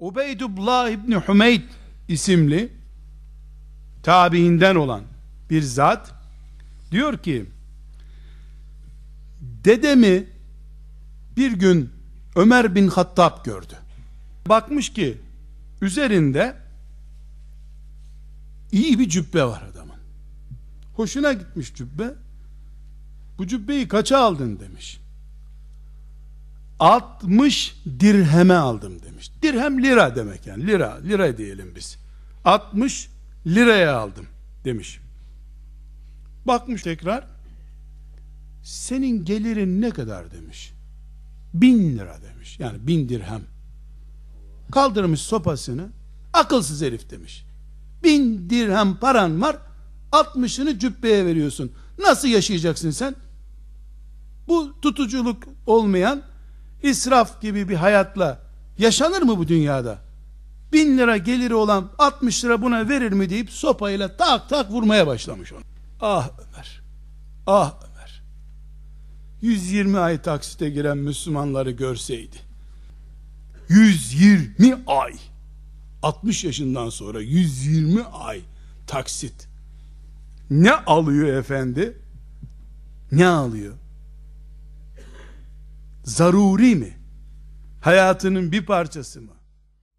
Ubeydullah İbni Hümeyd isimli tabiinden olan bir zat diyor ki dedemi bir gün Ömer bin Hattab gördü. Bakmış ki üzerinde iyi bir cübbe var adamın. Hoşuna gitmiş cübbe. Bu cübbeyi kaça aldın demiş. 60 dirheme aldım demiş. Dirhem lira demek yani. Lira, lira diyelim biz. 60 liraya aldım demiş. Bakmış tekrar. Senin gelirin ne kadar demiş. Bin lira demiş. Yani bin dirhem. Kaldırmış sopasını. Akılsız herif demiş. Bin dirhem paran var. 60'ını cübbeye veriyorsun. Nasıl yaşayacaksın sen? Bu tutuculuk olmayan israf gibi bir hayatla yaşanır mı bu dünyada? Bin lira geliri olan 60 lira buna verir mi deyip sopayla tak tak vurmaya başlamış onu. Ah Ömer, ah Ömer. 120 ay taksite giren Müslümanları görseydi. 120 ay. 60 yaşından sonra 120 ay taksit. Ne alıyor efendi? Ne alıyor? Zaruri mi? Hayatının bir parçası mı?